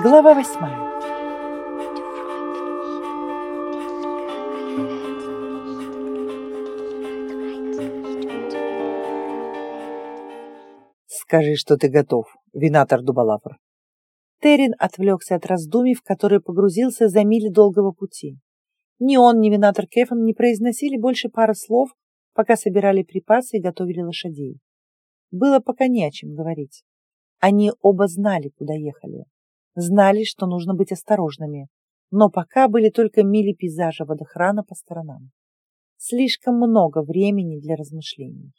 Глава восьмая. Скажи, что ты готов, винатор Дубалафр. Террин отвлекся от раздумий, в которые погрузился за мили долгого пути. Ни он, ни винатор Кефан не произносили больше пары слов, пока собирали припасы и готовили лошадей. Было пока не о чем говорить. Они оба знали, куда ехали. Знали, что нужно быть осторожными, но пока были только мили пейзажа водохрана по сторонам. Слишком много времени для размышлений.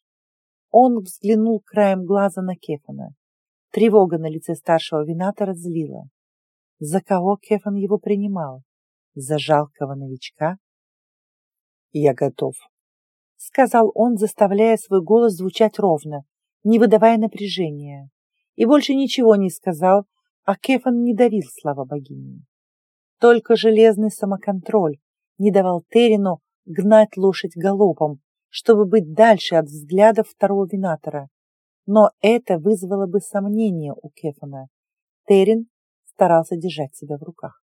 Он взглянул краем глаза на Кефана. Тревога на лице старшего винатора злила. За кого Кефан его принимал? За жалкого новичка? «Я готов», — сказал он, заставляя свой голос звучать ровно, не выдавая напряжения. И больше ничего не сказал, а Кефан не давил слава богини. Только железный самоконтроль не давал Терину гнать лошадь галопом, чтобы быть дальше от взглядов второго винатора. Но это вызвало бы сомнения у Кефана. Терин старался держать себя в руках.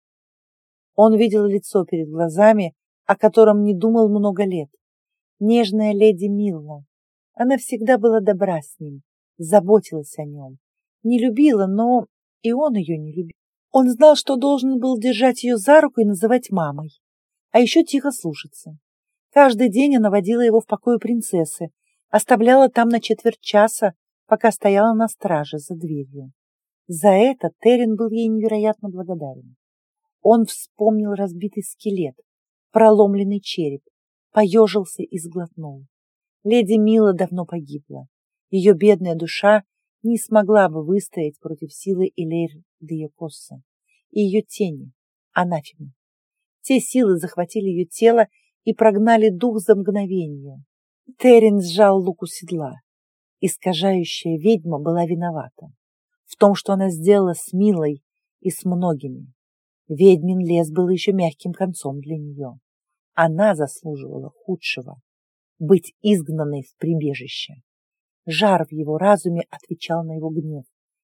Он видел лицо перед глазами, о котором не думал много лет. Нежная леди Милла. Она всегда была добра с ним, заботилась о нем. Не любила, но и он ее не любил. Он знал, что должен был держать ее за руку и называть мамой, а еще тихо слушаться. Каждый день она водила его в покое принцессы, оставляла там на четверть часа, пока стояла на страже за дверью. За это Терен был ей невероятно благодарен. Он вспомнил разбитый скелет, проломленный череп, поежился и сглотнул. Леди Мила давно погибла. Ее бедная душа не смогла бы выстоять против силы Элейр Диокосса и ее тени, анафемы. Те силы захватили ее тело и прогнали дух за мгновение. Терен сжал лук у седла. Искажающая ведьма была виновата в том, что она сделала с Милой и с многими. Ведьмин лес был еще мягким концом для нее. Она заслуживала худшего — быть изгнанной в прибежище. Жар в его разуме отвечал на его гнев.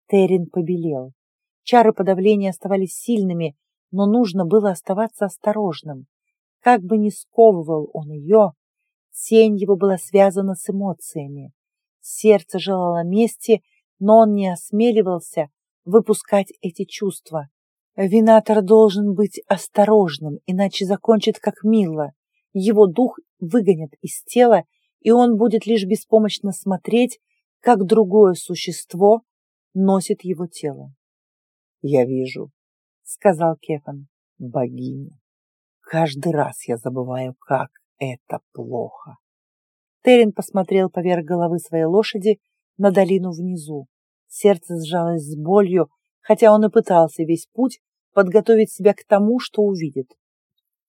Терин побелел. Чары подавления оставались сильными, но нужно было оставаться осторожным. Как бы ни сковывал он ее, тень его была связана с эмоциями. Сердце желало мести, но он не осмеливался выпускать эти чувства. Винатор должен быть осторожным, иначе закончит как Милла. Его дух выгонят из тела, и он будет лишь беспомощно смотреть, как другое существо носит его тело. «Я вижу», — сказал Кефан, — «богиня. Каждый раз я забываю, как это плохо». Терен посмотрел поверх головы своей лошади на долину внизу. Сердце сжалось с болью, хотя он и пытался весь путь подготовить себя к тому, что увидит.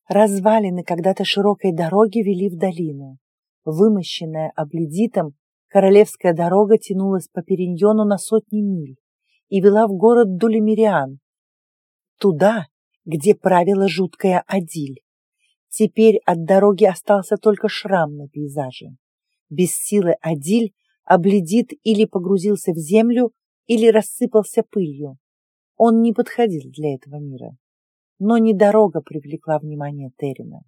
Развалины когда-то широкой дороги вели в долину. Вымощенная обледитом, королевская дорога тянулась по Периньону на сотни миль и вела в город Дулемириан, туда, где правила жуткая Адиль. Теперь от дороги остался только шрам на пейзаже. Без силы Адиль обледит или погрузился в землю, или рассыпался пылью. Он не подходил для этого мира. Но не дорога привлекла внимание Террина.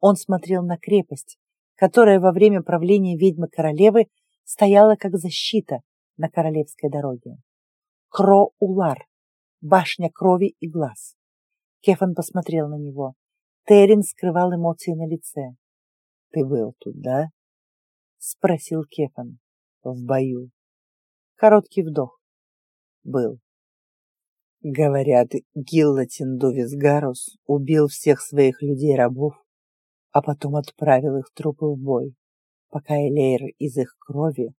Он смотрел на крепость, которая во время правления ведьмы-королевы стояла как защита на королевской дороге. Кро-Улар, башня крови и глаз. Кефан посмотрел на него. Террин скрывал эмоции на лице. — Ты был тут, да? — спросил Кефан. — В бою. Короткий вдох. — Был. Говорят, Гиллотин Дувисгарус убил всех своих людей-рабов а потом отправил их трупы в бой, пока Элейр из их крови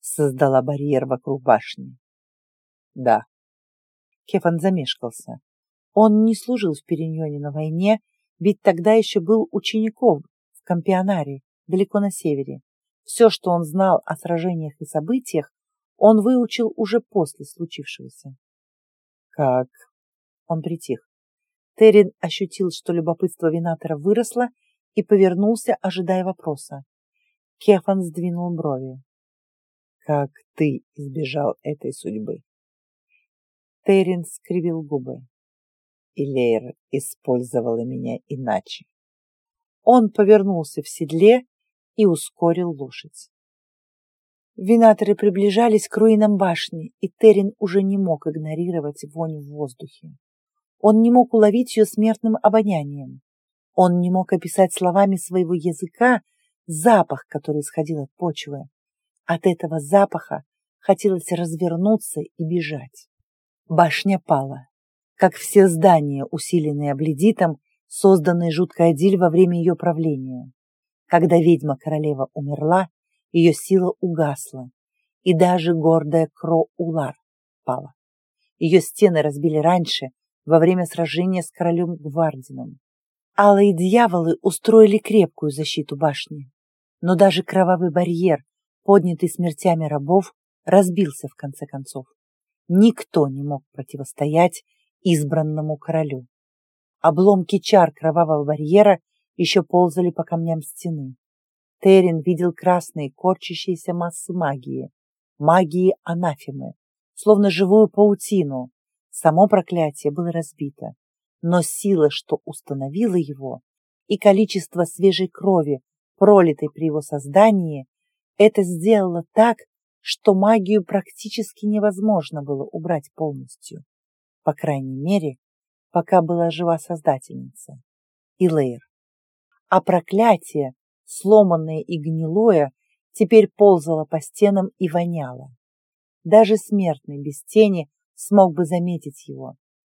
создала барьер вокруг башни. Да. Кефан замешкался. Он не служил в Периньоне на войне, ведь тогда еще был учеником в Кампионаре, далеко на севере. Все, что он знал о сражениях и событиях, он выучил уже после случившегося. Как? Он притих. Террин ощутил, что любопытство Винатора выросло и повернулся, ожидая вопроса. Кефан сдвинул брови. «Как ты избежал этой судьбы?» Террин скривил губы. и Лейр использовала меня иначе. Он повернулся в седле и ускорил лошадь. Винаторы приближались к руинам башни, и Терин уже не мог игнорировать вонь в воздухе. Он не мог уловить ее смертным обонянием. Он не мог описать словами своего языка запах, который исходил от почвы. От этого запаха хотелось развернуться и бежать. Башня пала, как все здания, усиленные обледитом, созданные жуткой Адиль во время ее правления. Когда ведьма-королева умерла, ее сила угасла, и даже гордая Кро-Улар пала. Ее стены разбили раньше, во время сражения с королем Гвардином. Алые дьяволы устроили крепкую защиту башни, но даже кровавый барьер, поднятый смертями рабов, разбился в конце концов. Никто не мог противостоять избранному королю. Обломки чар кровавого барьера еще ползали по камням стены. Терен видел красные корчащиеся массы магии, магии анафемы, словно живую паутину. Само проклятие было разбито, но сила, что установила его, и количество свежей крови, пролитой при его создании, это сделало так, что магию практически невозможно было убрать полностью. По крайней мере, пока была жива Создательница, Илэйр. А проклятие, сломанное и гнилое, теперь ползало по стенам и воняло. Даже смертный без тени смог бы заметить его.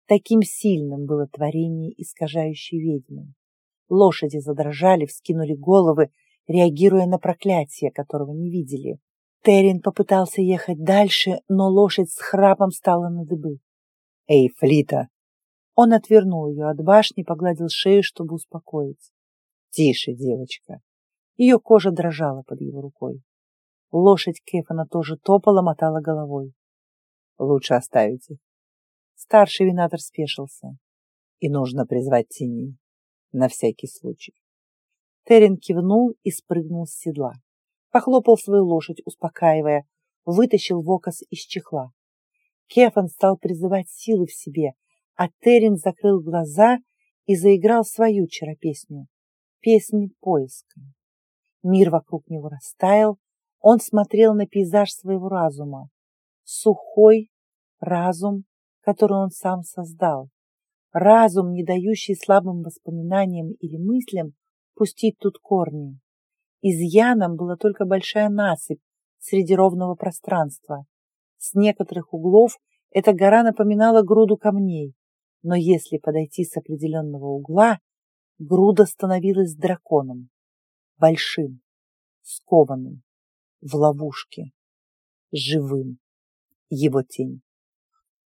Таким сильным было творение искажающей ведьмы. Лошади задрожали, вскинули головы, реагируя на проклятие, которого не видели. Террин попытался ехать дальше, но лошадь с храпом стала на дыбы. «Эй, Флита!» Он отвернул ее от башни, погладил шею, чтобы успокоить. «Тише, девочка!» Ее кожа дрожала под его рукой. Лошадь Кефана тоже топала, мотала головой. «Лучше оставить их». Старший винатор спешился. «И нужно призвать тени, на всякий случай». Терен кивнул и спрыгнул с седла похлопал свою лошадь, успокаивая, вытащил вокос из чехла. Кефан стал призывать силы в себе, а Терин закрыл глаза и заиграл свою чаропесню, песнь поиска. Мир вокруг него растаял, он смотрел на пейзаж своего разума, сухой разум, который он сам создал, разум, не дающий слабым воспоминаниям или мыслям пустить тут корни. Изъяном была только большая насыпь среди ровного пространства. С некоторых углов эта гора напоминала груду камней, но если подойти с определенного угла, груда становилась драконом, большим, скованным, в ловушке, живым, его тень.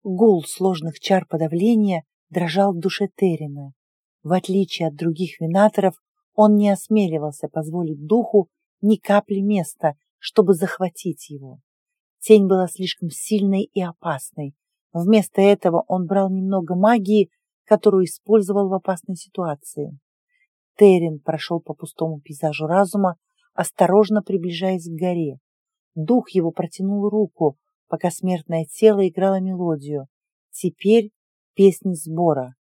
Гул сложных чар подавления дрожал в душе Террина. В отличие от других винаторов, он не осмеливался позволить духу ни капли места, чтобы захватить его. Тень была слишком сильной и опасной. Вместо этого он брал немного магии, которую использовал в опасной ситуации. Терен прошел по пустому пейзажу разума, осторожно приближаясь к горе. Дух его протянул руку, пока смертное тело играло мелодию. Теперь песнь сбора.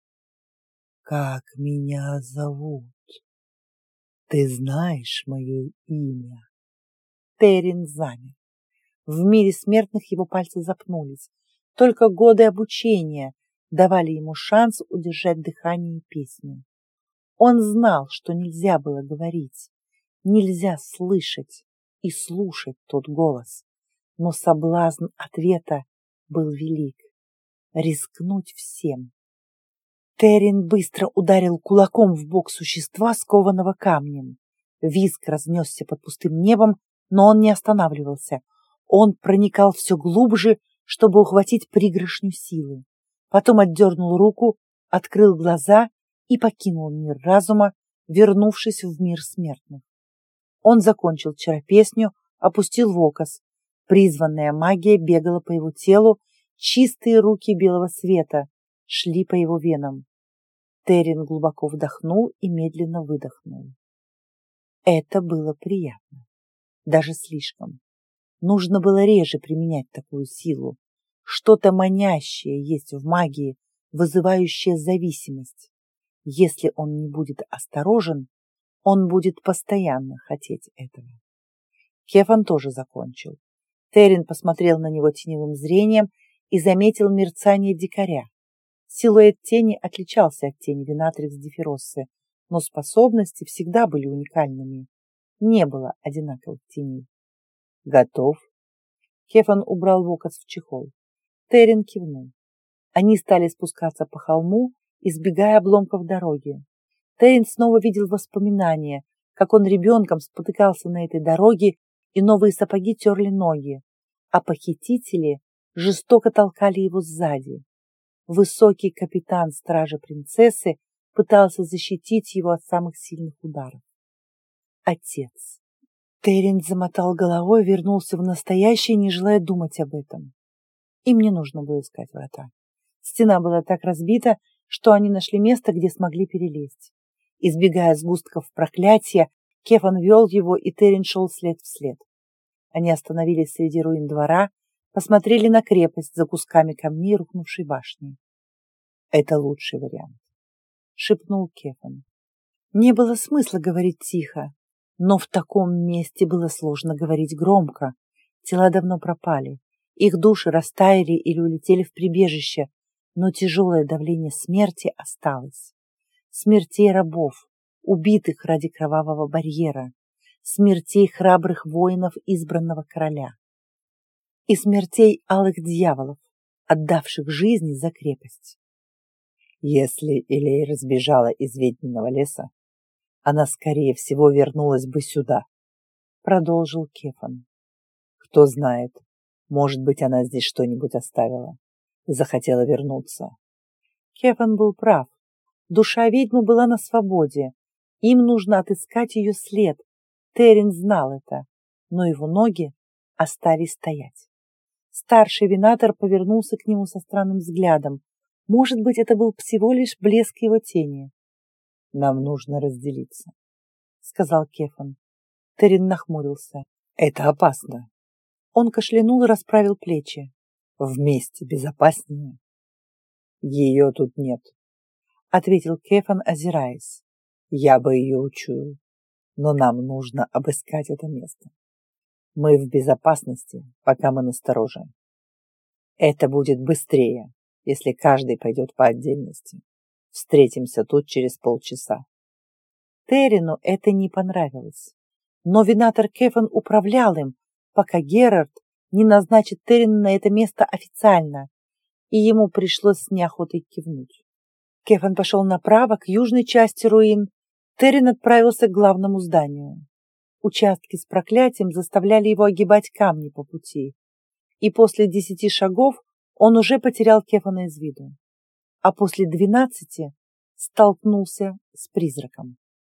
«Как меня зовут?» Ты знаешь мое имя. Терин замер. В мире смертных его пальцы запнулись. Только годы обучения давали ему шанс удержать дыхание и песню. Он знал, что нельзя было говорить, нельзя слышать и слушать тот голос, но соблазн ответа был велик. Рискнуть всем. Террин быстро ударил кулаком в бок существа, скованного камнем. Виск разнесся под пустым небом, но он не останавливался. Он проникал все глубже, чтобы ухватить пригоршню силы. Потом отдернул руку, открыл глаза и покинул мир разума, вернувшись в мир смертных. Он закончил чаропесню, опустил вокос. Призванная магия бегала по его телу, чистые руки белого света шли по его венам. Террин глубоко вдохнул и медленно выдохнул. Это было приятно. Даже слишком. Нужно было реже применять такую силу. Что-то манящее есть в магии, вызывающая зависимость. Если он не будет осторожен, он будет постоянно хотеть этого. Кефан тоже закончил. Террин посмотрел на него теневым зрением и заметил мерцание дикаря. Силуэт тени отличался от тени Винатрикс Дифироссы, но способности всегда были уникальными. Не было одинаковых теней. «Готов?» Кефан убрал вокос в чехол. Террин кивнул. Они стали спускаться по холму, избегая обломков дороги. Террин снова видел воспоминания, как он ребенком спотыкался на этой дороге, и новые сапоги терли ноги, а похитители жестоко толкали его сзади. Высокий капитан стражи принцессы пытался защитить его от самых сильных ударов. Отец. Террин замотал головой, вернулся в настоящее, не желая думать об этом. Им не нужно было искать врата. Стена была так разбита, что они нашли место, где смогли перелезть. Избегая сгустков проклятия, Кефан вел его, и Террин шел след в след. Они остановились среди руин двора, посмотрели на крепость за кусками камней рухнувшей башни. «Это лучший вариант», — шепнул Кефан. Не было смысла говорить тихо, но в таком месте было сложно говорить громко. Тела давно пропали, их души растаяли или улетели в прибежище, но тяжелое давление смерти осталось. Смертей рабов, убитых ради кровавого барьера, смертей храбрых воинов избранного короля и смертей алых дьяволов, отдавших жизни за крепость. Если Илей разбежала из ведьминого леса, она, скорее всего, вернулась бы сюда, продолжил Кефан. Кто знает, может быть, она здесь что-нибудь оставила захотела вернуться. Кефан был прав. Душа ведьмы была на свободе. Им нужно отыскать ее след. Терен знал это, но его ноги остались стоять. Старший винатор повернулся к нему со странным взглядом. Может быть, это был всего лишь блеск его тени. «Нам нужно разделиться», — сказал Кефан. Терен нахмурился. «Это опасно. Он кашлянул и расправил плечи. Вместе безопаснее. Ее тут нет, ответил Кефан, озираясь. Я бы ее учуял, но нам нужно обыскать это место. Мы в безопасности, пока мы настороже. Это будет быстрее, если каждый пойдет по отдельности. Встретимся тут через полчаса. Терину это не понравилось. Но винатор Кефан управлял им, пока Герард не назначит Террина на это место официально, и ему пришлось с неохотой кивнуть. Кефан пошел направо, к южной части руин. Террин отправился к главному зданию. Участки с проклятием заставляли его огибать камни по пути, и после десяти шагов он уже потерял Кефана из виду, а после двенадцати столкнулся с призраком.